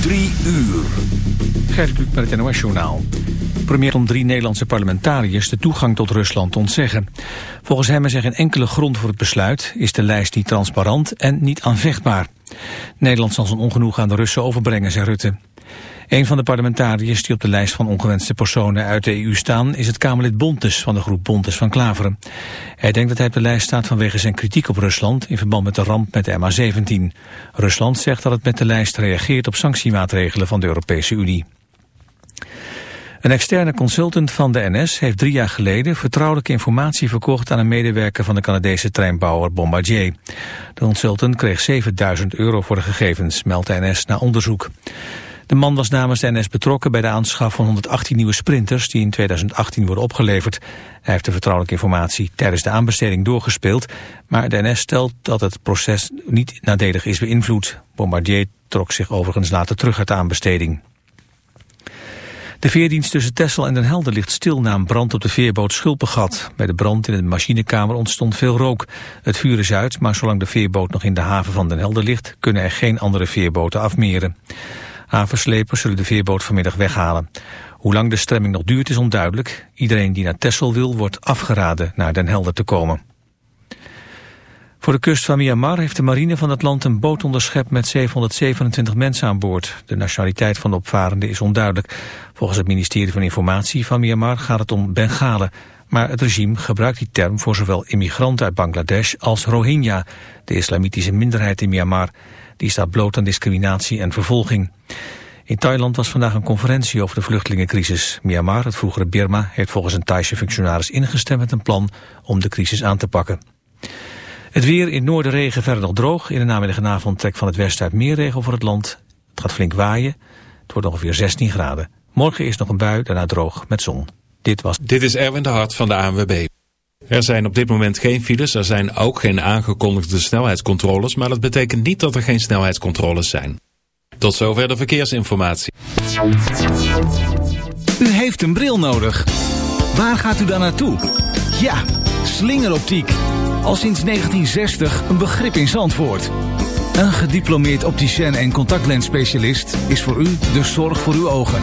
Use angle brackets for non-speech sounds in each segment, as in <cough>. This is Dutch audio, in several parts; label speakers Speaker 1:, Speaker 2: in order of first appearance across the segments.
Speaker 1: Drie uur.
Speaker 2: Gert Kluk met het NOS-journaal. Premier om drie Nederlandse parlementariërs de toegang tot Rusland ontzeggen. Volgens hem is er geen enkele grond voor het besluit, is de lijst niet transparant en niet aanvechtbaar. Nederland zal zijn ongenoeg aan de Russen overbrengen, zei Rutte. Een van de parlementariërs die op de lijst van ongewenste personen uit de EU staan is het Kamerlid Bontes van de groep Bontes van Klaveren. Hij denkt dat hij op de lijst staat vanwege zijn kritiek op Rusland in verband met de ramp met de MH17. Rusland zegt dat het met de lijst reageert op sanctiemaatregelen van de Europese Unie. Een externe consultant van de NS heeft drie jaar geleden vertrouwelijke informatie verkocht aan een medewerker van de Canadese treinbouwer Bombardier. De consultant kreeg 7000 euro voor de gegevens, meldt de NS na onderzoek. De man was namens de NS betrokken bij de aanschaf van 118 nieuwe sprinters die in 2018 worden opgeleverd. Hij heeft de vertrouwelijke informatie tijdens de aanbesteding doorgespeeld, maar de NS stelt dat het proces niet nadelig is beïnvloed. Bombardier trok zich overigens later terug uit de aanbesteding. De veerdienst tussen Texel en Den Helder ligt stil na een brand op de veerboot Schulpengat. Bij de brand in de machinekamer ontstond veel rook. Het vuur is uit, maar zolang de veerboot nog in de haven van Den Helder ligt... kunnen er geen andere veerboten afmeren. Haverslepers zullen de veerboot vanmiddag weghalen. Hoe lang de stremming nog duurt is onduidelijk. Iedereen die naar Texel wil wordt afgeraden naar Den Helder te komen. Voor de kust van Myanmar heeft de marine van het land een boot onderschept met 727 mensen aan boord. De nationaliteit van de opvarenden is onduidelijk. Volgens het ministerie van Informatie van Myanmar gaat het om Bengalen. Maar het regime gebruikt die term voor zowel immigranten uit Bangladesh als Rohingya, de islamitische minderheid in Myanmar. Die staat bloot aan discriminatie en vervolging. In Thailand was vandaag een conferentie over de vluchtelingencrisis. Myanmar, het vroegere Birma, heeft volgens een Thaise functionaris ingestemd met een plan om de crisis aan te pakken. Het weer in noorden regen verder nog droog. In de namiddag en avond trekt van het westen uit meer regen over het land. Het gaat flink waaien. Het wordt ongeveer 16 graden. Morgen is nog een bui, daarna droog met zon. Dit was...
Speaker 3: Dit is Erwin de Hart van de ANWB. Er zijn op dit moment geen files, er zijn ook geen aangekondigde snelheidscontroles, maar dat betekent niet dat er geen snelheidscontroles zijn. Tot zover de verkeersinformatie.
Speaker 1: U heeft een bril nodig. Waar gaat u dan naartoe? Ja, slingeroptiek. Al sinds 1960 een begrip in Zandvoort. Een gediplomeerd opticien en contactlensspecialist is voor u de zorg voor uw ogen.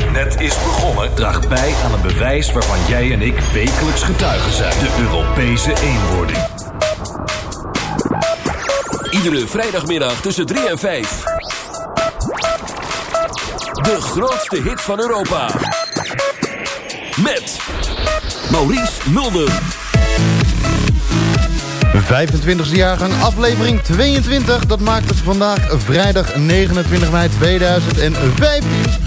Speaker 4: net is begonnen, draagt bij aan een bewijs waarvan jij en ik wekelijks getuigen zijn: de Europese eenwording.
Speaker 5: Iedere vrijdagmiddag tussen 3 en 5. De grootste hit van Europa. Met Maurice Mulder.
Speaker 6: 25e jaargang, aflevering 22. Dat maakt het vandaag vrijdag 29 mei 2015.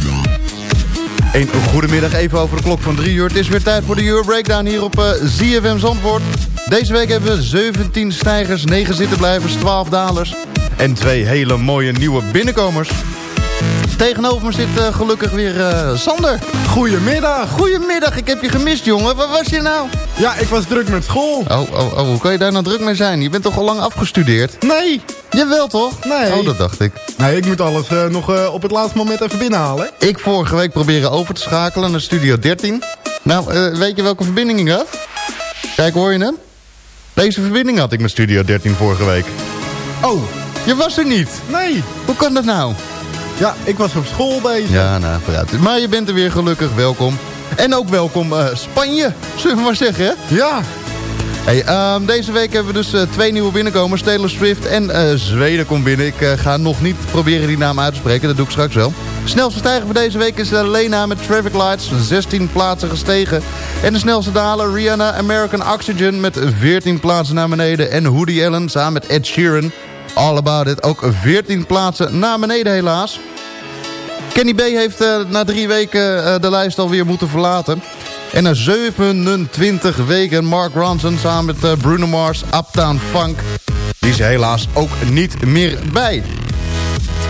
Speaker 6: Een goedemiddag, even over de klok van 3 uur. Het is weer tijd voor de Euro Breakdown hier op uh, ZFM Zandvoort. Deze week hebben we 17 stijgers, 9 zittenblijvers, 12 dalers... en twee hele mooie nieuwe binnenkomers. Tegenover me zit uh, gelukkig weer uh, Sander.
Speaker 7: Goedemiddag.
Speaker 6: Goedemiddag, ik heb je gemist, jongen. Waar was je nou?
Speaker 7: Ja, ik was druk met school.
Speaker 6: Oh, oh, oh, hoe kan je daar nou druk mee zijn? Je bent toch al lang afgestudeerd?
Speaker 7: Nee.
Speaker 6: Jawel, toch?
Speaker 7: Nee.
Speaker 6: Oh, dat dacht ik.
Speaker 7: Nee, ik moet alles uh, nog op het laatste moment even binnenhalen.
Speaker 6: Ik vorige week proberen over te schakelen naar Studio 13. Nou, weet je welke verbinding ik had? Kijk, hoor je hem? Deze verbinding had ik met Studio 13 vorige week.
Speaker 7: Oh.
Speaker 6: Je was er niet?
Speaker 7: Nee.
Speaker 6: Hoe kan dat nou?
Speaker 7: Ja, ik was op school bezig.
Speaker 6: Ja, nou, vooruit. Maar je bent er weer gelukkig. Welkom. En ook welkom Spanje, zullen we maar zeggen, hè?
Speaker 7: Ja.
Speaker 6: Um, deze week hebben we dus uh, twee nieuwe binnenkomers. Taylor Swift en uh, Zweden komt binnen. Ik ga nog niet proberen die naam uit te spreken. Dat doe ik straks wel. De snelste stijger voor deze week is Lena met Traffic Lights. 16 plaatsen gestegen. En de snelste daler Rihanna American Oxygen met 14 plaatsen naar beneden. En Woody Allen samen met Ed Sheeran All About It. Ook 14 plaatsen naar beneden helaas. Kenny B heeft na drie weken de lijst alweer moeten verlaten. En na 27 weken Mark Ronson samen met uh, Bruno Mars, Uptown Funk. Die is helaas ook niet meer bij.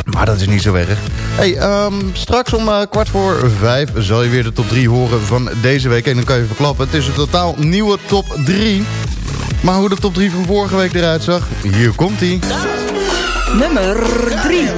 Speaker 6: Maar dat is niet zo erg. Hey, um, straks om kwart voor vijf zal je weer de top 3 horen van deze week. En dan kan je verklappen, het is een totaal nieuwe top 3. Maar hoe de top 3 van vorige week eruit zag, hier komt hij.
Speaker 8: Nummer 3.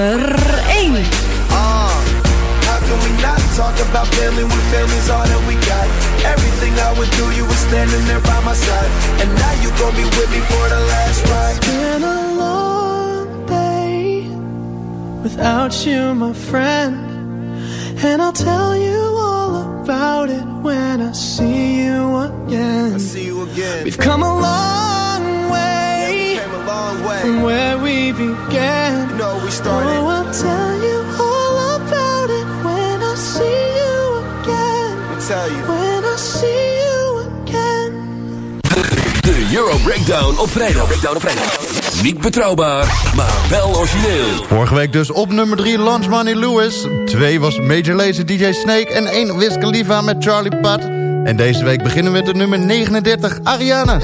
Speaker 8: Nummer 1.
Speaker 9: Uh, how can we not talk about family when family's all that we got? Everything I would do, you were standing there by my side. And now you gon' be with me for the last ride.
Speaker 10: It's been a long day without you, my friend. And I'll tell you all about it when I see you again.
Speaker 9: I see you again.
Speaker 10: We've come a long from where we began.
Speaker 9: You know we started.
Speaker 10: Oh, I'll tell you all about it when I see you again.
Speaker 9: I'll tell you.
Speaker 10: When I see you again.
Speaker 5: De Euro Breakdown op vrijdag. Breakdown op vrijdag. Niet betrouwbaar, maar wel origineel.
Speaker 6: Vorige week dus op nummer 3 Lunch Money Lewis. 2 was Major Lazer DJ Snake. En 1 Wiz Khalifa met Charlie Puth. En deze week beginnen we met de nummer 39 Ariana.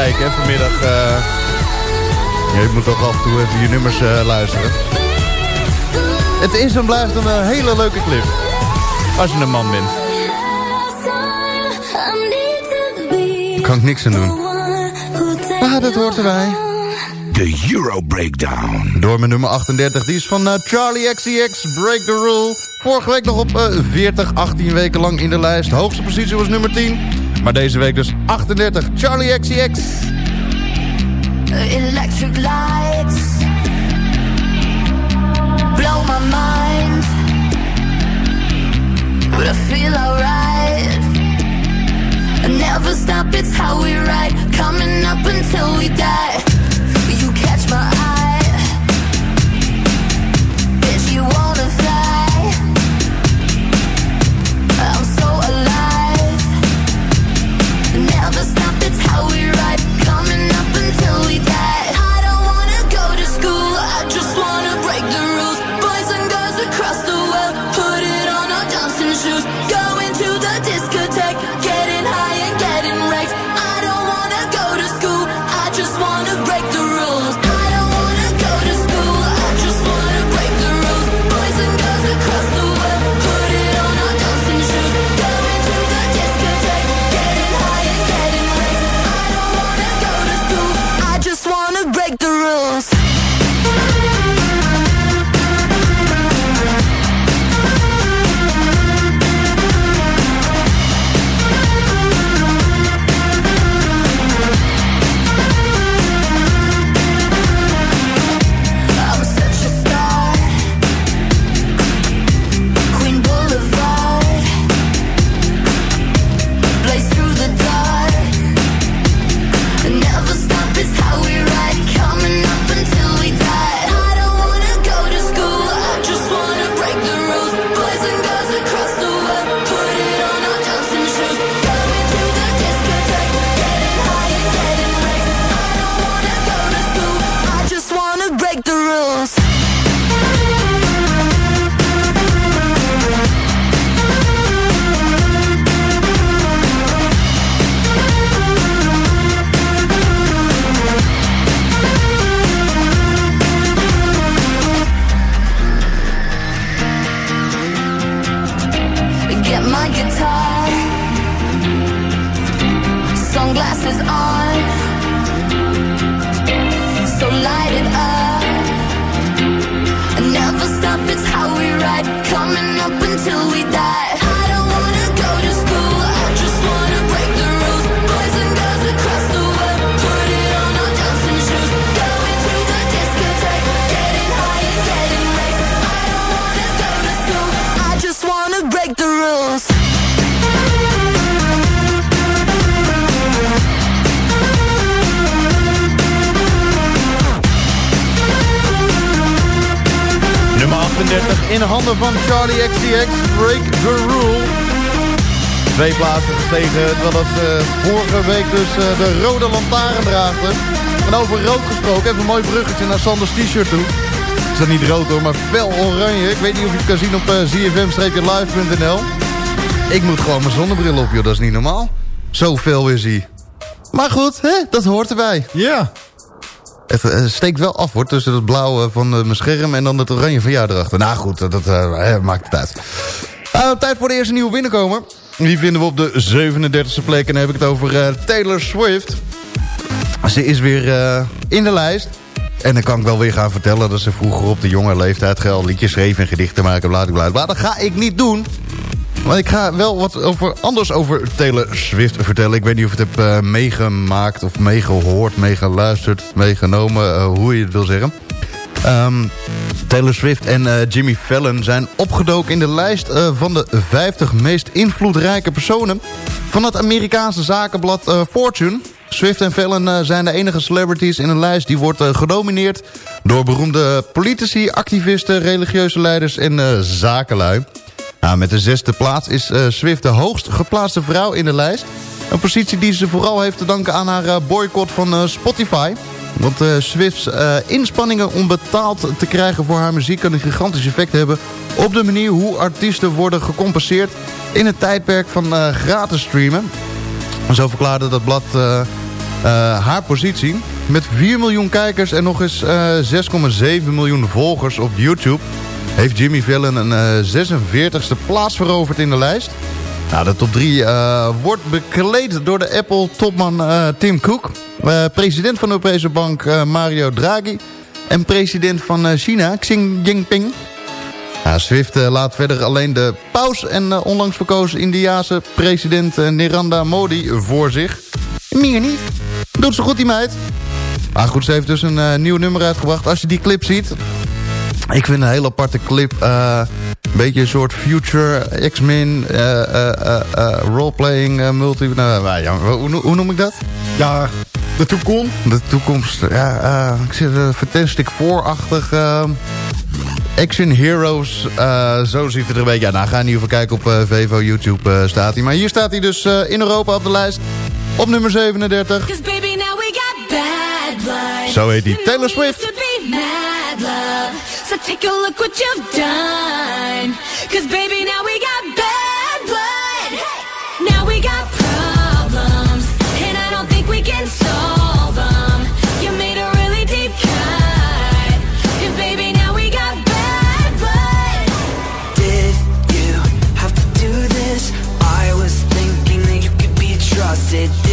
Speaker 6: Kijken hè, vanmiddag. eh. ja, je moet toch af en toe even je nummers eh, luisteren. Het is en blijft een eh, hele leuke clip. Als je een man bent. Daar kan ik niks aan doen. Maar dat hoort erbij.
Speaker 11: De Euro Breakdown.
Speaker 6: Door mijn nummer 38. Die is van Charlie XCX, Break the Rule. Vorige week nog op eh, 40, 18 weken lang in de lijst. Hoogste positie was nummer 10. Maar deze week dus 38. Charlie XCX.
Speaker 8: Electric lights blow my mind, but I feel alright. Never stop, it's how we ride, coming up until we die. Up until we die.
Speaker 6: In handen van Charlie XCX, Break the Rule. Twee plaatsen gestegen, terwijl het eh, vorige week dus eh, de rode lantaarn draagde. En over rood gesproken, even een mooi bruggetje naar Sanders t-shirt toe. Is dat niet rood hoor, maar fel oranje. Ik weet niet of je het kan zien op uh, zfm-live.nl. Ik moet gewoon mijn zonnebril op, joh, dat is niet normaal. Zoveel is hij. Maar goed, hè, dat hoort erbij.
Speaker 7: Ja.
Speaker 6: Het eh, steekt wel af hoor, tussen het blauwe van eh, mijn scherm en dan het oranje van jou. Nou goed, dat, eh, maakt het uit. Tijd voor de eerste nieuwe binnenkomer. Die vinden we op de 37e plek en dan heb ik het over Taylor Swift. Ze is weer in de lijst. En dan kan ik wel weer gaan vertellen dat ze vroeger op de jonge leeftijd geld liedjes schreef en gedichten maken, bla bla. Maar dat ga ik niet doen. Maar ik ga wel wat over, anders over Taylor Swift vertellen. Ik weet niet of je het hebt eh, meegemaakt of meegehoord, meegeluisterd, meegenomen, eh, hoe je het wil zeggen. Ehm, Taylor Swift en eh, Jimmy Fallon zijn opgedoken in de lijst van de 50 meest invloedrijke personen van het Amerikaanse zakenblad Fortune. Swift en Fallon zijn de enige celebrities in een lijst die wordt gedomineerd door beroemde politici, activisten, religieuze leiders en zakenlui. Nou, met de zesde plaats is eh, Swift de hoogst geplaatste vrouw in de lijst. Een positie die ze vooral heeft te danken aan haar eh, boycott van eh, Spotify. Want Swift's inspanningen om betaald te krijgen voor haar muziek... kan een gigantisch effect hebben op de manier hoe artiesten worden gecompenseerd... in het tijdperk van gratis streamen. Zo verklaarde dat blad haar positie. Met 4 miljoen kijkers en nog eens eh, 6,7 miljoen volgers op YouTube... heeft Jimmy Fallon een eh, 46e plaats veroverd in de lijst. Nou, de top 3 wordt bekleed door de Apple-topman eh, Tim Cook... eh, president van de Europese Bank eh, Mario Draghi... en president van eh, China Xi Jinping... Swift eh, laat verder alleen de paus en eh, onlangs verkozen Indiase president eh, Narendra Modi voor zich. Meer niet. Doet zo goed die meid. Maar goed, ze heeft dus een eh, nieuw nummer uitgebracht. Als je die clip ziet... Ik vind een hele aparte clip. eh, een beetje een soort future X-Men eh, eh, eh, eh, roleplaying multi... Nou, nou, ja, hoe, hoe noem ik dat?
Speaker 7: Ja, de toekomst.
Speaker 6: De toekomst. Ja, eh, ik zit er Fantastic Four-achtig... eh, Action Heroes, eh, zo ziet het er een beetje uit. Nou, ga in ieder geval kijken op eh, Vevo, YouTube eh, staat hij. Maar hier staat hij dus eh, in Europa op de lijst. Op nummer 37.
Speaker 8: Cause baby, now we got bad blood.
Speaker 6: Zo heet hij. Taylor Swift.
Speaker 8: So take a look what you've done. Cause baby, now we got bad blood. Now we got problems. And I don't think we can solve them. You made a really deep cut. And baby, now we got bad blood.
Speaker 10: Did you have to do this? I was thinking that you could be trusted.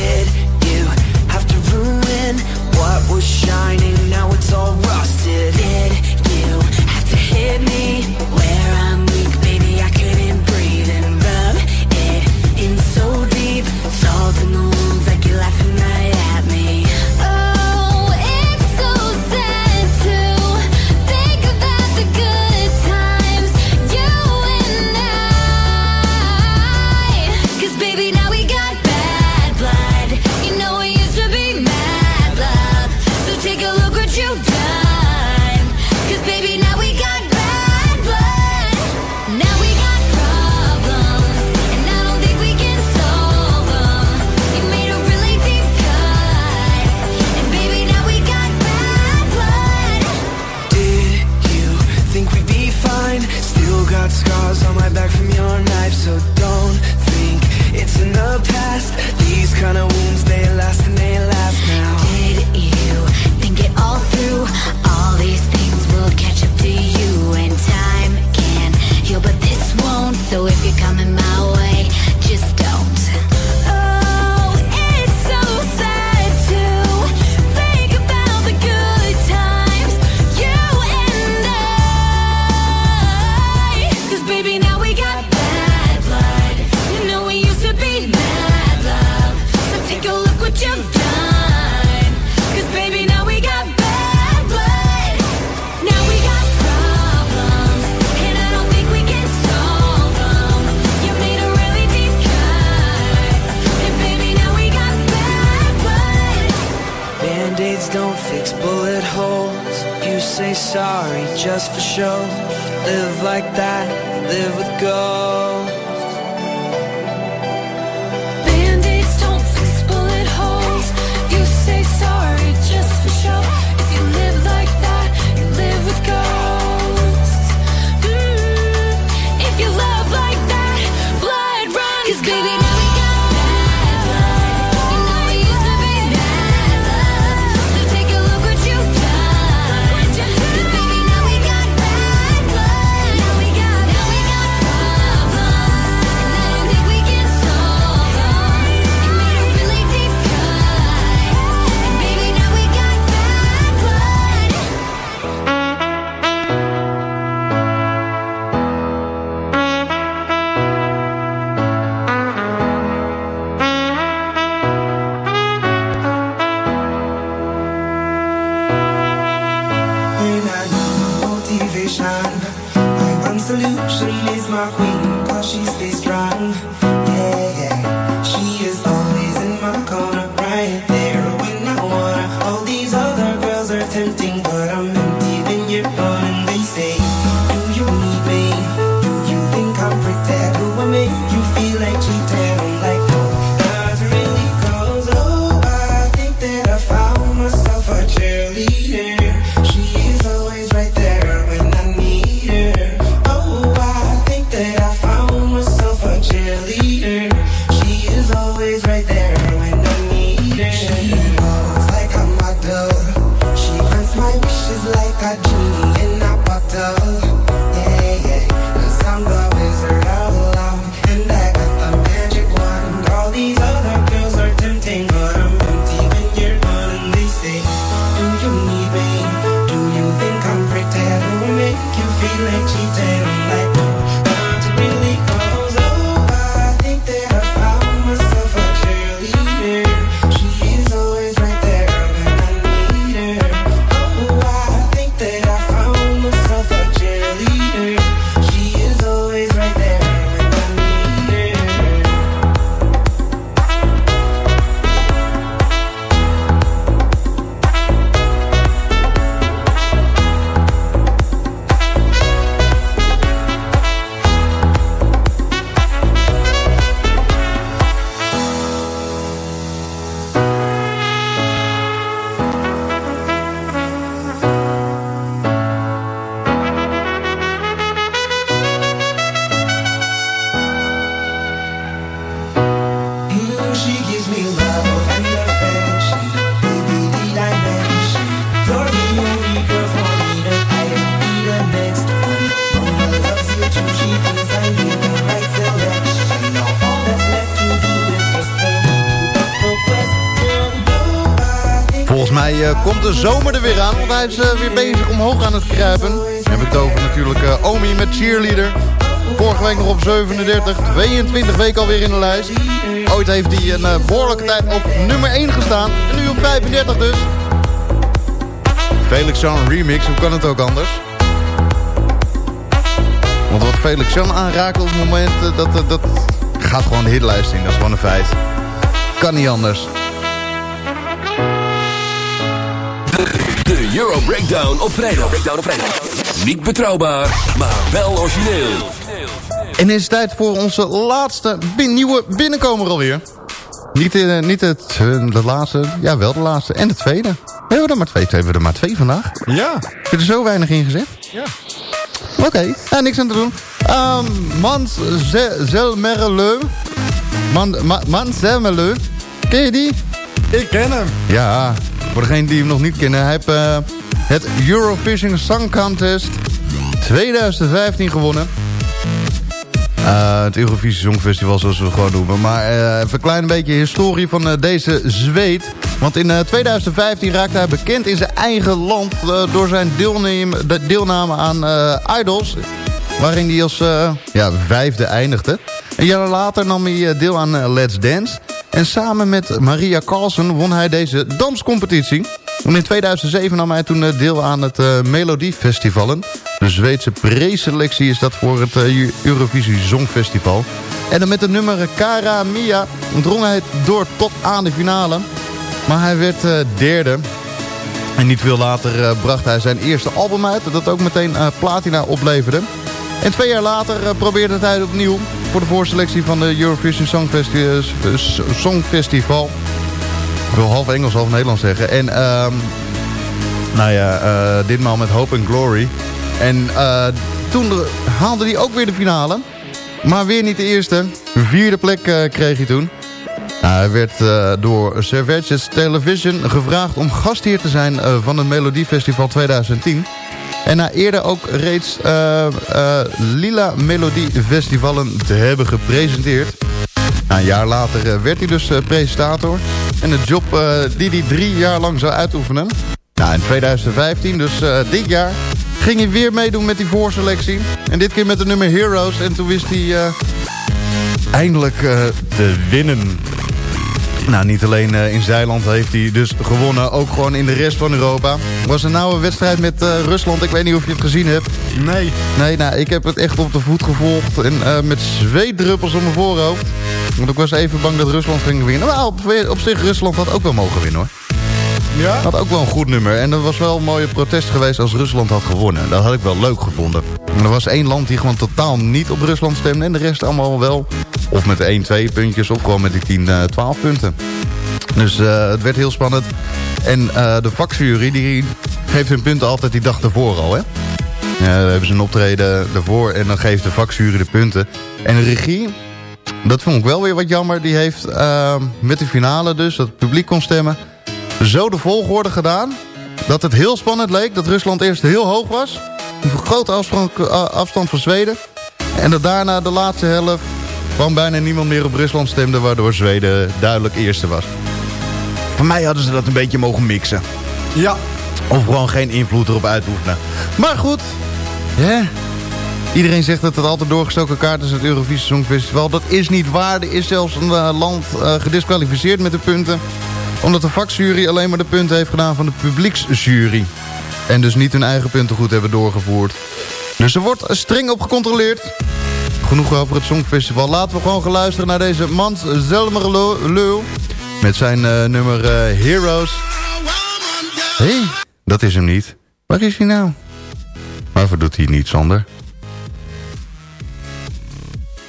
Speaker 10: Sorry just for show. Live like that, live with gold.
Speaker 6: De zomer er weer aan, want hij is eh, weer bezig omhoog aan het kruipen. Dan heb natuurlijk eh, Omi met Cheerleader. Vorige week nog op 37, 22 weken alweer in de lijst. Ooit heeft hij een eh, behoorlijke tijd op nummer 1 gestaan. En nu op 35 dus. Felix Jean remix, hoe kan het ook anders? Want wat Felix Jean aanraakt op het moment, dat, dat, dat gaat gewoon de hitlijst in. Dat is gewoon een feit. Kan niet anders.
Speaker 5: Euro Breakdown op vrijdag. Breakdown op vrijdag. Niet betrouwbaar, maar wel origineel.
Speaker 6: En is het tijd voor onze laatste bin- nieuwe binnenkomer alweer. Niet, eh, niet het, eh, de laatste, ja wel de laatste. En de tweede. Hebben we er maar twee? Hebben we er maar twee vandaag?
Speaker 7: Ja.
Speaker 6: Heb je er zo weinig in gezet?
Speaker 7: Ja.
Speaker 6: Oké, ja, niks aan te doen. Um, Mans Ze- Zelmerleu. Man, ma, Mans Zelmerleu. Ken je die?
Speaker 7: Ik ken hem.
Speaker 6: Ja, voor degenen die hem nog niet kennen. Hij heeft eh, het Eurovision Song Contest 2015 gewonnen. Eh, het Eurovisie Songfestival zoals we het gewoon noemen. Maar eh, even een klein beetje historie van deze Zweed. Want in eh, 2015 raakte hij bekend in zijn eigen land... door zijn deelname, de deelname aan Idols. Waarin hij als ja, vijfde eindigde. Een jaar later nam hij deel aan Let's Dance. En samen met Maria Carlsen won hij deze danscompetitie. In 2007 nam hij toen eh, deel aan het uh, Melodiefestivalen. De Zweedse preselectie is dat voor het uh, Eurovisie Songfestival. En dan met het nummer Cara Mia drong hij door tot aan de finale. Maar hij werd derde. En niet veel later bracht hij zijn eerste album uit. Dat ook meteen platina opleverde. En twee jaar later uh, probeerde hij het opnieuw. Voor de voorselectie van de Eurovision Songfesti Songfestival. Ik wil half Engels, half Nederlands zeggen. En um, nou ja, uh, ditmaal met Hope and Glory. En toen haalde hij ook weer de finale. Maar weer niet de eerste. Vierde plek kreeg hij toen. Nou, hij werd door Servetjes Television gevraagd om gastheer te zijn van het Melodiefestival 2010. En na eerder ook reeds uh, Lila Melodiefestivalen te hebben gepresenteerd. Nou, een jaar later werd hij dus presentator. En de job die hij drie jaar lang zou uitoefenen. Nou, in 2015, dus dit jaar, ging hij weer meedoen met die voorselectie. En dit keer met de nummer Heroes. En toen wist hij eindelijk te winnen. Nou, niet alleen uh, in Zeiland heeft hij dus gewonnen, ook gewoon in de rest van Europa. Was een nauwe wedstrijd met uh, Rusland, ik weet niet of je het gezien hebt.
Speaker 7: Nee.
Speaker 6: Nee, nou, ik heb het echt op de voet gevolgd en uh, met zweetdruppels op mijn voorhoofd. Want ik was even bang dat Rusland ging winnen. Maar op, op zich, Rusland had ook wel mogen winnen hoor.
Speaker 7: Ja?
Speaker 6: Had ook wel een goed nummer. En er was wel een mooie protest geweest als Rusland had gewonnen. Dat had ik wel leuk gevonden. Er was één land die gewoon totaal niet op Rusland stemde. En de rest allemaal wel. Of met 1, 2 puntjes. Of gewoon met die 10, uh, 12 punten. Dus uh, het werd heel spannend. En uh, de vakjury die geeft hun punten altijd die dag ervoor al. Hè? Ja, hebben ze een optreden ervoor. En dan geeft de vakjury de punten. En de regie... Dat vond ik wel weer wat jammer. Die heeft met de finale dus, dat het publiek kon stemmen zo de volgorde gedaan... dat het heel spannend leek. Dat Rusland eerst heel hoog was. Een grote afstand, afstand van Zweden. En dat daarna de laatste helft... kwam bijna niemand meer op Rusland stemde... waardoor Zweden duidelijk eerste was. Voor mij hadden ze dat een beetje mogen mixen.
Speaker 7: Ja.
Speaker 6: Of gewoon geen invloed erop uitoefenen. Maar goed. Ja. Iedereen zegt dat het altijd doorgestoken kaart is het Eurovisie Songfestival. Dat is niet waar. Er is zelfs een uh, land uh, gedisqualificeerd met de punten omdat de vakjury alleen maar de punten heeft gedaan van de publieksjury. En dus niet hun eigen punten goed hebben doorgevoerd. Dus er wordt streng op gecontroleerd. Genoeg over het Songfestival. Laten we gewoon gaan luisteren naar deze Mans Zelmerleu. Met zijn uh, nummer uh, Heroes. Hé, hey, dat is hem niet. Waar is hij nou? Waarvoor doet hij niet, Sander?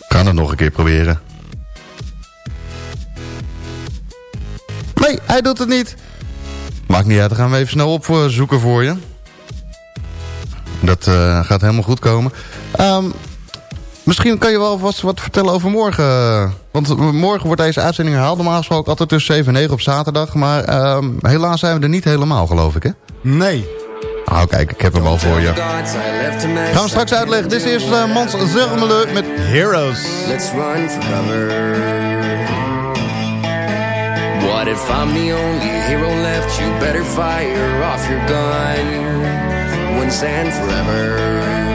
Speaker 6: Ga het nog een keer proberen. Nee, hij doet het niet. Maakt niet uit, dan gaan we even snel opzoeken voor je. Dat uh, gaat helemaal goed komen. Um, Misschien kan je wel wat, wat vertellen over morgen. Want morgen wordt deze uitzending herhaald. Normaal gesproken altijd tussen 7 en 9 op zaterdag. Maar ehm, helaas zijn we er niet helemaal, geloof ik, hè?
Speaker 7: Nee.
Speaker 6: Nou, kijk, ik heb hem al voor je. Gaan we straks uitleggen. Dit is eerst uh, Mans Zermele met Heroes.
Speaker 12: Let's run for cover. What if I'm the only hero left? You better fire off your gun once and forever.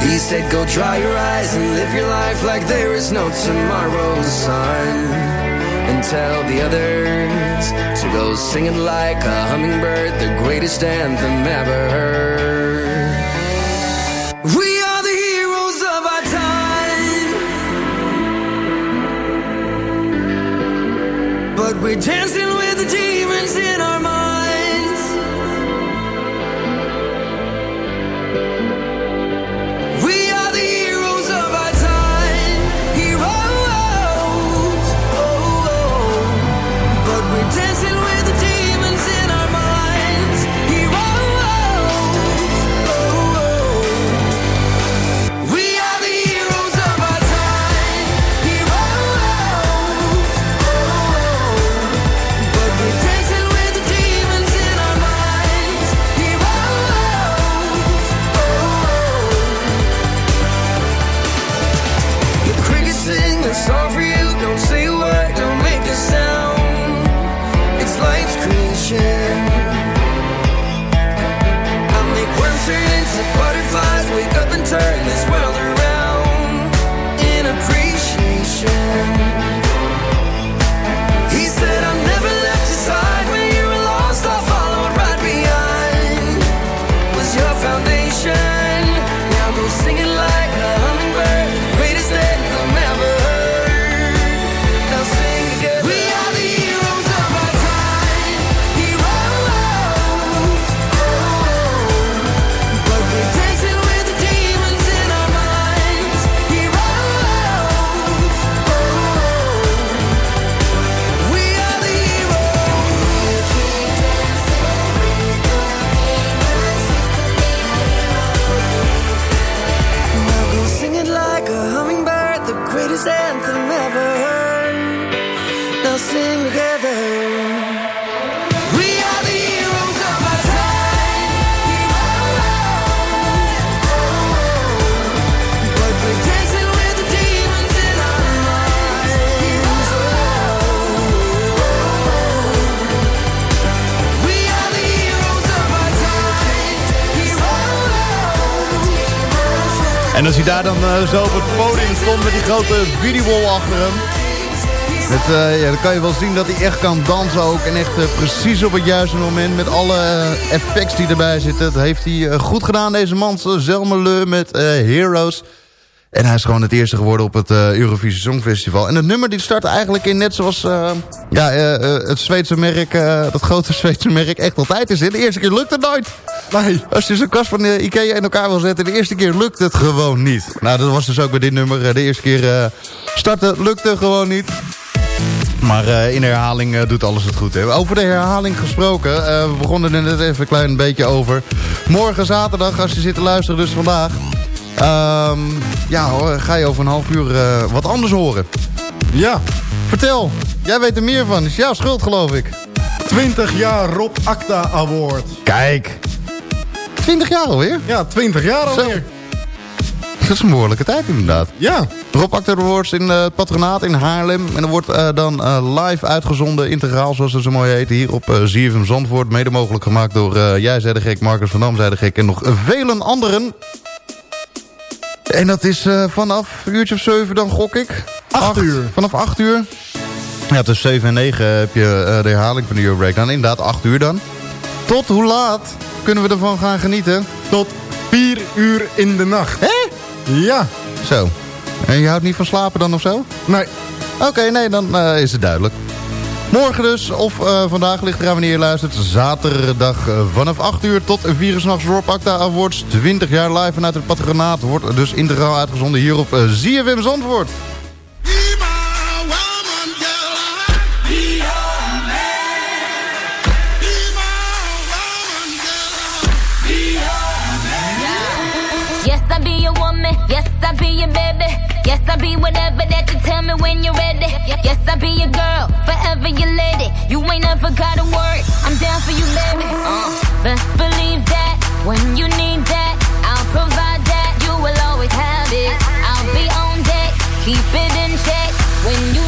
Speaker 12: He said, Go dry your eyes and live your life like there is no tomorrow, son. And tell the others to go singing like a hummingbird, the greatest anthem ever heard. We are the heroes of our time. But we're dancing with the demons in our minds.
Speaker 6: Daar dan eh, zo op het podium stond met die grote videowall achter hem. Het, eh, ja, dan kan je wel zien dat hij echt kan dansen ook. En echt eh, precies op het juiste moment met alle effects die erbij zitten. Dat heeft hij goed gedaan, deze man. Zelmele met Heroes. En hij is gewoon het eerste geworden op het Eurovisie Songfestival. En het nummer die start eigenlijk in net zoals ja, het Zweedse merk, dat grote <laughs> Zweedse merk echt altijd is. De eerste keer lukt het nooit. Nee. Als je zo'n kast van de Ikea in elkaar wil zetten, de eerste keer lukt het gewoon niet. Nou, dat was dus ook bij dit nummer. Eh, De eerste keer eh, starten lukte gewoon niet. Maar eh, in herhaling eh, doet alles het goed. Hè. Over de herhaling gesproken. eh, we begonnen er net even een klein beetje over. Morgen zaterdag, als je zit te luisteren, dus vandaag. ehm, ja hoor, ga je over een half uur eh, wat anders horen.
Speaker 7: Ja.
Speaker 6: Vertel, jij weet er meer van. Is jouw schuld geloof ik.
Speaker 7: 20 jaar Rob Acta Award.
Speaker 6: Kijk. 20 jaar alweer?
Speaker 7: Ja, 20 jaar alweer.
Speaker 6: Dat is een behoorlijke tijd inderdaad.
Speaker 7: Ja.
Speaker 6: Rob Actor Awards in eh, het patronaat in Haarlem. En dat wordt eh, dan eh, live uitgezonden, integraal zoals het zo mooi heet. Hier op uh, ZFM Zandvoort. Mede mogelijk gemaakt door eh, Jij zei de gek, Marcus van Dam zei de gek. En nog velen anderen. En dat is eh, vanaf een uurtje of zeven dan gok ik.
Speaker 7: 8 uur.
Speaker 6: Vanaf 8 uur. Ja, tussen 7 en 9 heb je eh, de herhaling van de Euro Breakdown. Inderdaad, 8 uur dan. Tot hoe laat kunnen we ervan gaan genieten?
Speaker 7: Tot 4 uur in de nacht.
Speaker 6: Hé?
Speaker 7: Ja.
Speaker 6: Zo. En je houdt niet van slapen dan of zo?
Speaker 7: Nee.
Speaker 6: Oké, nee, dan eh, is het duidelijk. Morgen dus, of eh, vandaag ligt eraan wanneer je luistert. Zaterdag eh, vanaf 8 uur tot 4 uur s'nachts Rob Acta Awards. 20 jaar live vanuit het patronaat. Wordt dus integraal uitgezonden hier op ZFM Zandvoort.
Speaker 13: I be a woman. be your baby. Yes, I'll be whatever that you tell me when you're ready. Yes, I'll be your girl, forever your lady. You ain't never gotta worry, I'm down for you, baby. Uh, best believe that when you need that, I'll provide that. You will always have it. I'll be on deck, keep it in check. When you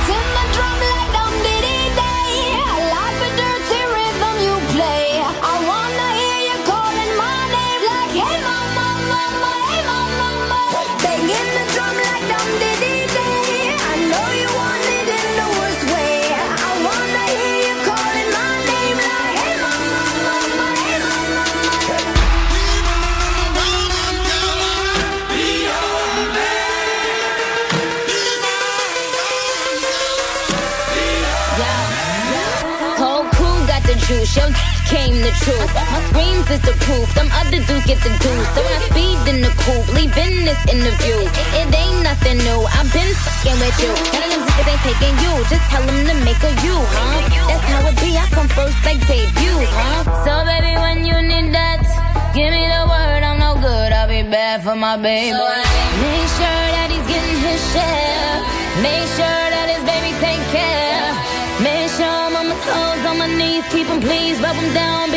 Speaker 8: The
Speaker 13: truth. My screams is the proof, them other dudes get the deuce. So when I speed in the coupe, leaving this interview. It ain't nothing new, I've been fucking with you. None of them niggas ain't taking you, just tell them to make a you, huh? That's how it be, I come first like debut, huh? So baby, when you need that, give me the word, I'm no good, I'll be bad for my baby. So Make sure that he's getting his share. Make sure that his baby take care. Make sure I'm on my toes, on my knees, Keep keep 'em please, rub 'em down,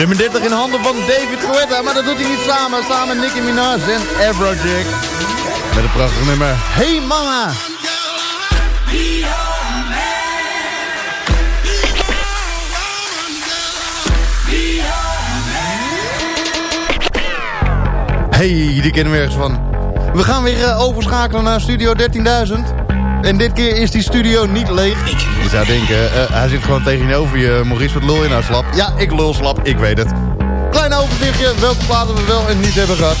Speaker 6: Nummer 30 in handen van David Guetta, maar dat doet hij niet samen. Samen Nicki Minaj en Afrojack. Met een prachtig nummer Hey Mama. Hey, die kennen we ergens van. We gaan weer eh, overschakelen naar Studio 13.000. En dit keer is die studio niet leeg. Je zou denken, eh, hij zit gewoon tegenover je. Maurice, wat lul je nou slap? Ja, ik lul slap, ik weet het. Klein overzichtje, welke platen we wel en niet hebben gehad.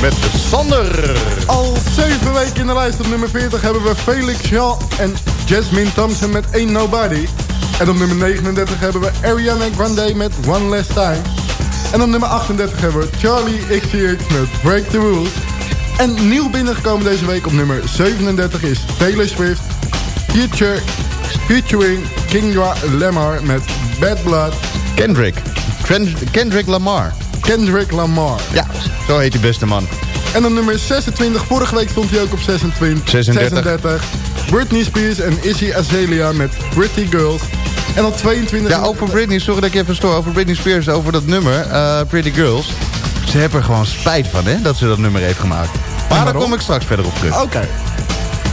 Speaker 6: Met Sander.
Speaker 7: Al zeven weken in de lijst op nummer 40 hebben we Felix Jean en Jasmine Thompson met Ain't Nobody. En op nummer 39 hebben we Ariana Grande met One Last Time. En op nummer 38 hebben we Charlie XCX met Break the Rules. En nieuw binnengekomen deze week op nummer 37 is Taylor Swift Future, featuring Kendra Lamar met Bad Blood.
Speaker 6: Kendrick. Ken- Kendrick Lamar.
Speaker 7: Kendrick Lamar.
Speaker 6: Ja, zo heet die beste man.
Speaker 7: En op nummer 26, vorige week stond hij ook op 26.
Speaker 6: 36.
Speaker 7: 36. Britney Spears en Izzy Azalea met Pretty Girls. En op 22...
Speaker 6: Ja, over Britney, sorry dat ik even stoor. Over Britney Spears, over dat nummer, eh, Pretty Girls. Ze hebben er gewoon spijt van, hè, dat ze dat nummer heeft gemaakt. Maar daar kom ik straks verder op terug.
Speaker 7: Oké.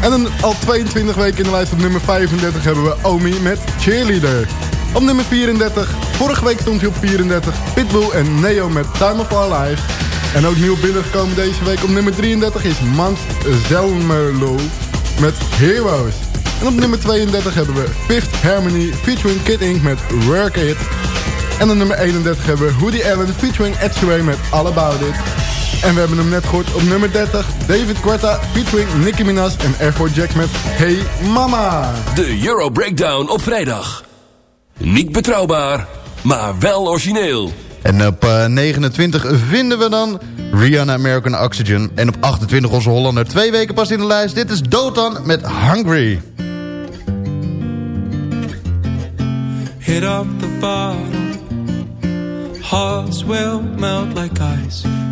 Speaker 7: En dan al 22 weken in de lijst op nummer 35 hebben we Omi met Cheerleader. Op nummer 34, vorige week stond hij op 34, Pitbull en Neo met Time of Our Lives. En ook nieuw binnengekomen deze week op nummer 33 is Mans Zelmerlo met Heroes. En op nummer 32 hebben we Fifth Harmony featuring Kid Ink met Work It. En op nummer 31 hebben we Woody Allen featuring Ed Sheeran met All About It. En we hebben hem net gehoord op nummer 30. David Guetta featuring Nicki Minaj en Air Force Jack met Hey Mama.
Speaker 5: De Euro Breakdown op vrijdag. Niet betrouwbaar, maar wel origineel.
Speaker 6: En op eh, 29 vinden we dan Rihanna American Oxygen. En op 28 onze Hollander. Twee weken pas in de lijst. Dit is Dotan met Hungry.
Speaker 14: hit up the bottom. Hearts will melt like ice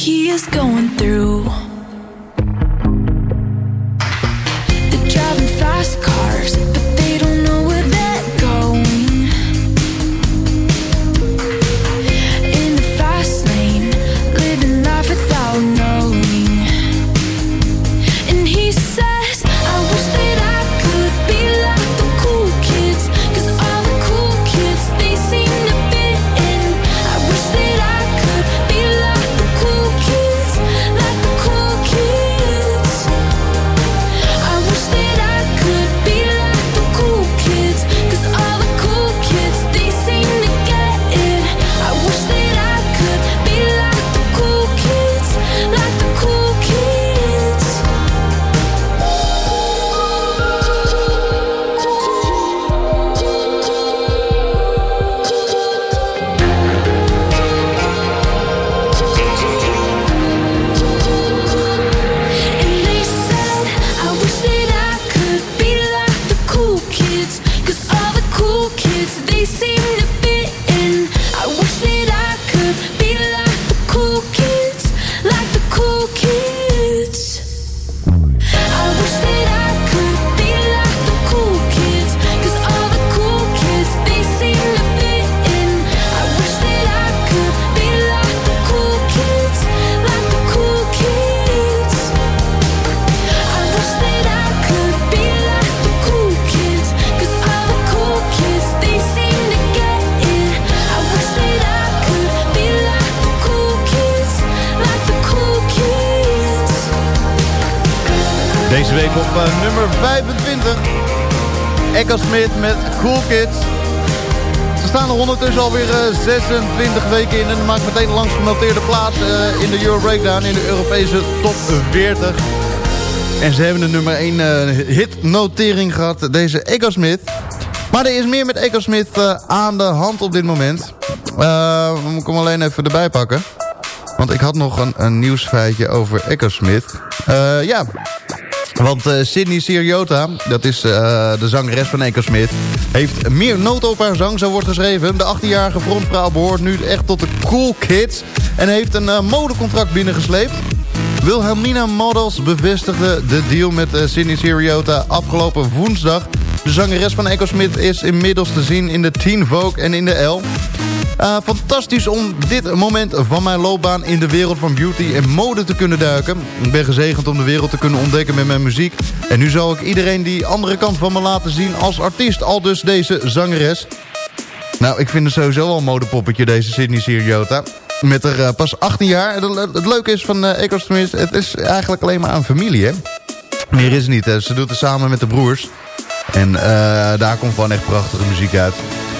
Speaker 15: He is going
Speaker 6: 26 weken in. En maakt meteen de langst genoteerde plaats eh, in de Euro Breakdown in de Europese top 40. En ze hebben de nummer 1 eh, hitnotering gehad, deze Echo Smith. Maar er is meer met Echo Smith eh, aan de hand op dit moment. Eh moet ik hem alleen even erbij pakken. Want ik had nog een, een nieuwsfeitje over Echo Smith. Ja, want eh, Sydney Siriota, dat is eh, de zangeres van Echo Smith... heeft meer noten op haar zang, zo wordt geschreven. De 18-jarige frontvrouw behoort nu echt tot de cool kids... en heeft een eh, modecontract binnengesleept. Wilhelmina Models bevestigde de deal met Sydney Siriota afgelopen woensdag. De zangeres van Echo Smith is inmiddels te zien in de Teen Vogue en in de L. Uh, fantastisch om dit moment van mijn loopbaan in de wereld van beauty en mode te kunnen duiken. Ik ben gezegend om de wereld te kunnen ontdekken met mijn muziek. En nu zal ik iedereen die andere kant van me laten zien als artiest. Al dus deze zangeres. Nou, ik vind het sowieso al een modepoppetje, deze Sydney Siriota. Met haar uh, pas 18 jaar. En het, leuke is van uh, Echo Smith, het is eigenlijk alleen maar aan familie, hè. Meer is het niet. Ze doet het samen met de broers. En daar komt gewoon echt prachtige muziek uit.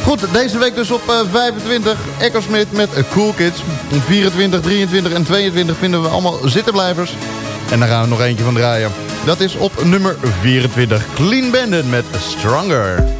Speaker 6: Goed, deze week dus op uh, 25 Echo Smith met uh, Cool Kids. Op 24, 23 en 22 vinden we allemaal zittenblijvers. En daar gaan we nog eentje van draaien. Dat is op nummer 24 Clean Bandit met Stronger.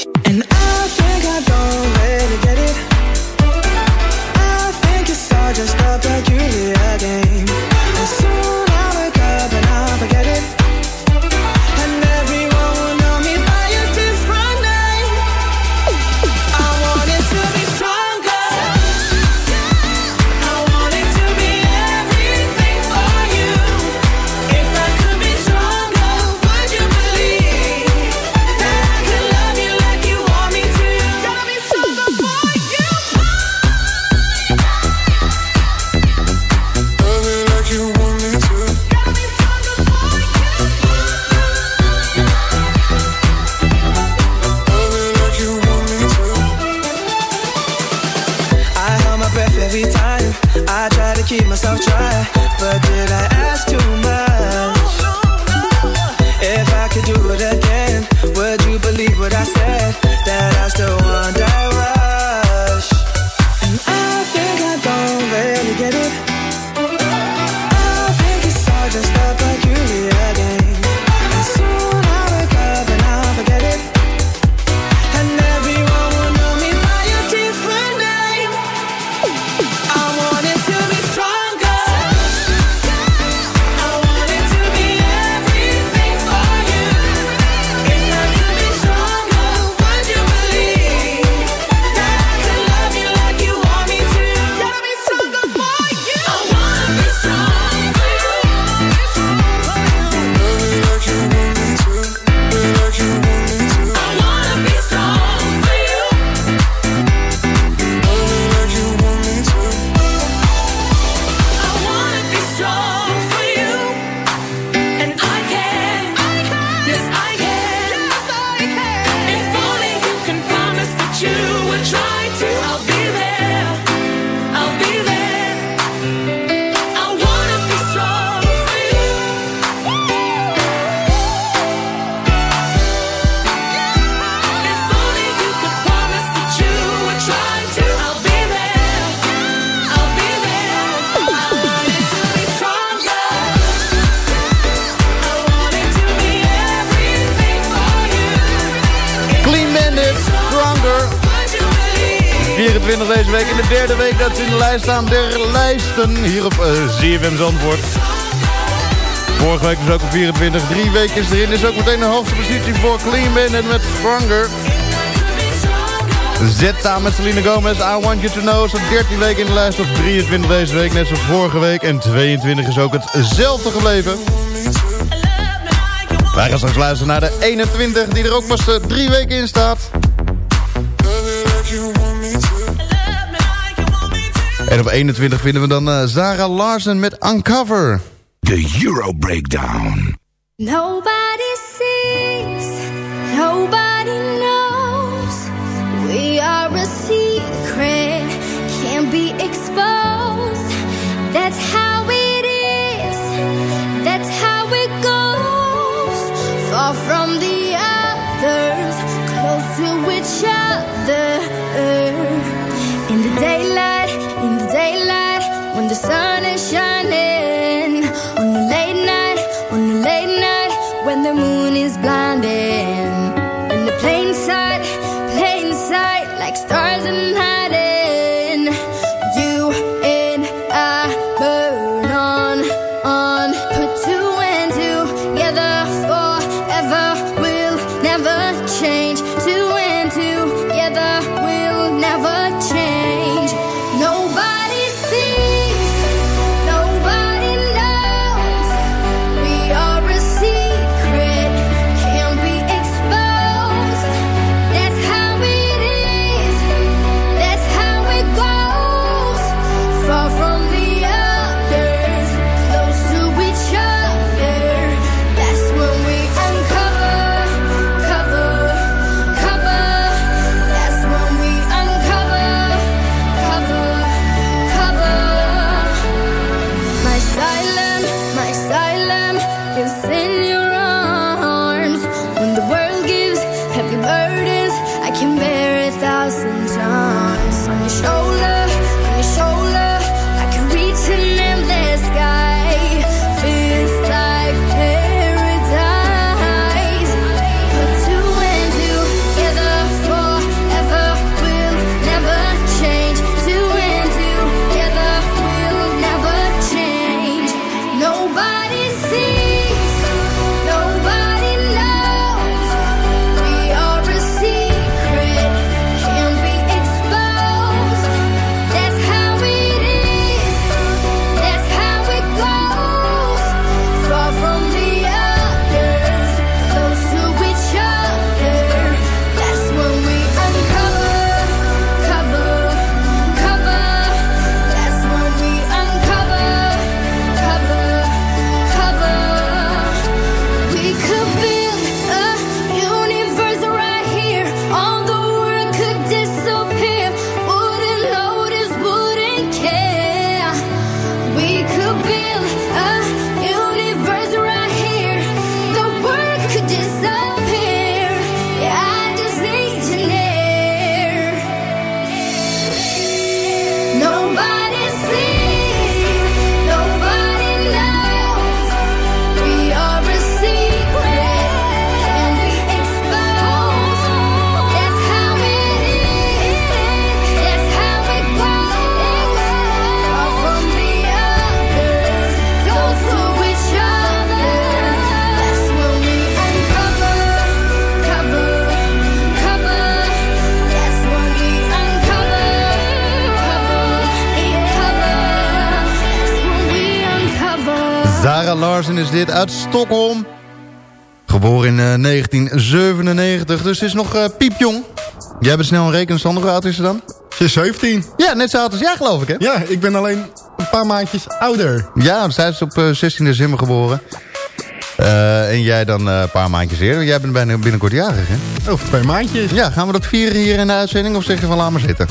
Speaker 6: Dat ze in de lijst staan der lijsten. Hier op uh, ZFM Zandvoort. Vorige week dus ook op 24. Drie weken erin. Is ook meteen de hoogste positie voor Clean Bandit met Stronger. Zet samen met Selena Gomez. I Want You To Know. Zo'n 13 weken in de lijst op 23 deze week. Net zoals vorige week. En 22 is ook hetzelfde gebleven. Wij gaan straks luisteren naar de 21, die er ook pas eh, drie weken in staat. En op 21 vinden we dan eh, Zara Larsen met Uncover.
Speaker 11: De Euro Breakdown.
Speaker 13: Nobody sees, nobody moon is blinding. Is
Speaker 6: dit uit Stockholm. Geboren in eh, 1997, dus is nog eh, piepjong. Jij bent snel een rekenstand, hoe oud is ze dan?
Speaker 7: Ze is 17.
Speaker 6: Ja, net zo oud als jij geloof ik, hè?
Speaker 7: Ja, ik ben alleen een paar maandjes ouder.
Speaker 6: Ja, zij is op eh, 16 december geboren. Eh, en jij dan eh, een paar maandjes eerder. Jij bent bijna binnenkort jarig, hè?
Speaker 7: Over twee maandjes.
Speaker 6: Ja, gaan we dat vieren hier in de uitzending of zeg je van laat maar zitten?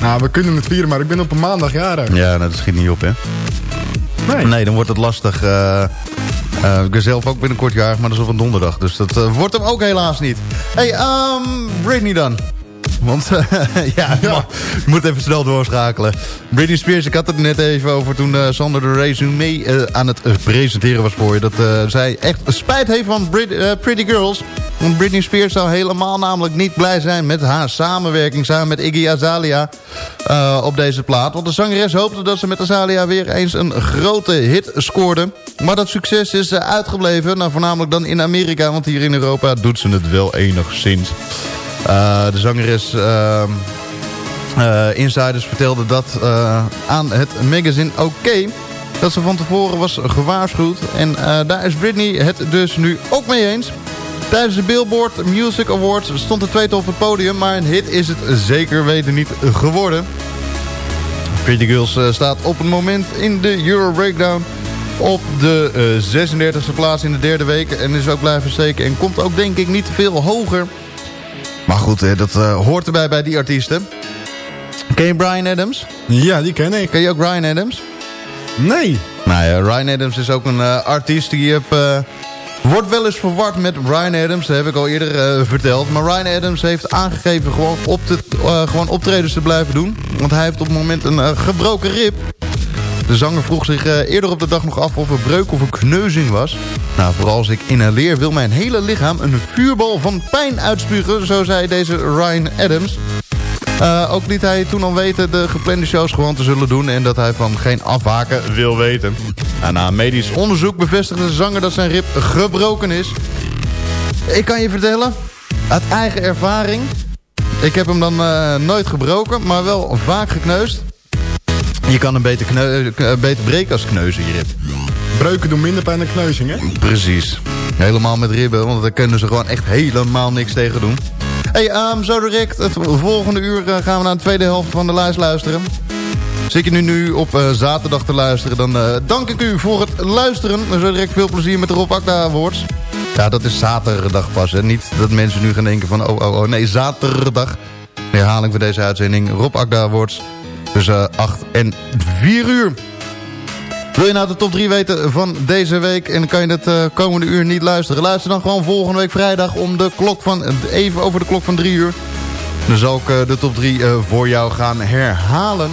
Speaker 7: Nou, we kunnen het vieren, maar ik ben op een maandag jarig.
Speaker 6: Ja, nou, dat schiet niet op, hè?
Speaker 7: Nee.
Speaker 6: Nee, dan wordt het lastig. eh, eh, ik ben zelf ook binnenkort jarig, maar dat is op een donderdag. Dus dat eh, wordt hem ook helaas niet. hey, um, Britney dan. Want eh, <laughs> ja, ja. ik moet even snel doorschakelen. Britney Spears, ik had het net even over toen eh, Sander de resume eh, aan het presenteren was voor je. Dat zij echt spijt heeft van Brit- Pretty Girls. Britney Spears zou helemaal namelijk niet blij zijn met haar samenwerking samen met Iggy Azalea eh, op deze plaat. Want de zangeres hoopte dat ze met Azalea weer eens een grote hit scoorde. Maar dat succes is eh, uitgebleven. Nou, voornamelijk dan in Amerika, want hier in Europa doet ze het wel enigszins. Eh, de zangeres... ehm, eh, Insiders vertelde dat aan het magazine OK. dat ze van tevoren was gewaarschuwd. En daar is Britney het dus nu ook mee eens. Tijdens de Billboard Music Awards stond de tweede op het podium... maar een hit is het zeker weten niet geworden. Pretty Girls eh, staat op het moment in de Euro Breakdown... op de eh, 36e plaats in de derde week. En is ook blijven steken en komt ook denk ik niet veel hoger. Maar goed, hè, dat eh, hoort erbij bij die artiesten. Ken je Brian Adams?
Speaker 7: Ja, die ken ik.
Speaker 6: Ken je ook Ryan Adams?
Speaker 7: Nee.
Speaker 6: Nou ja, Ryan Adams is ook een eh, artiest die heb, eh, wordt wel eens verward met Ryan Adams. Dat heb ik al eerder eh, verteld. Maar Ryan Adams heeft aangegeven gewoon, op te, eh, gewoon optredens te blijven doen. Want hij heeft op het moment een eh, gebroken rib. De zanger vroeg zich eerder op de dag nog af of er breuk of een kneuzing was. Nou, vooral als ik inhaleer wil mijn hele lichaam een vuurbal van pijn uitspugen. Zo zei deze Ryan Adams. Eh, ook liet hij toen al weten de geplande shows gewoon te zullen doen... en dat hij van geen afhaken wil weten. Nou, na medisch onderzoek bevestigde de zanger dat zijn rib gebroken is. Ik kan je vertellen, uit eigen ervaring... ik heb hem dan eh, nooit gebroken, maar wel vaak gekneusd. Je kan hem beter, eh, beter breken als kneuzen, je rib.
Speaker 7: Breuken doen minder pijn dan kneuzingen.
Speaker 6: Precies. Helemaal met ribben, want daar kunnen ze gewoon echt helemaal niks tegen doen. Hey, ehm, zo direct, het volgende uur eh, gaan we naar de tweede helft van de lijst luisteren. Zit je nu, nu op eh, zaterdag te luisteren, dan eh, dank ik u voor het luisteren. En zo direct veel plezier met de Rob Akda Awards. Ja, dat is zaterdag pas, hè. Niet dat mensen nu gaan denken van, oh, oh, oh. Nee, zaterdag. De herhaling van deze uitzending. Rob Akda Awards. Tussen 8 en 4 uur. Wil je nou de top 3 weten van deze week en kan je het eh, komende uur niet luisteren? Luister dan gewoon volgende week vrijdag om de klok van, even over de klok van 3 uur. Dan zal ik eh, de top 3 eh, voor jou gaan herhalen.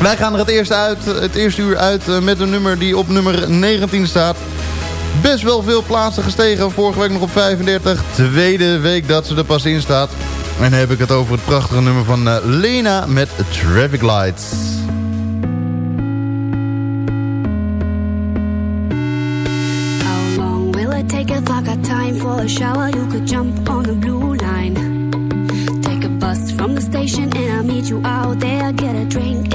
Speaker 6: Wij gaan er het eerste, uit, het eerste uur uit met een nummer die op nummer 19 staat. Best wel veel plaatsen gestegen. Vorige week nog op 35. Tweede week dat ze er pas in staat. En dan heb ik het over het prachtige nummer van Lena met Traffic Lights.
Speaker 10: A shower? You could jump on the blue line. Take a bus from the station and I'll meet you out there. Get a drink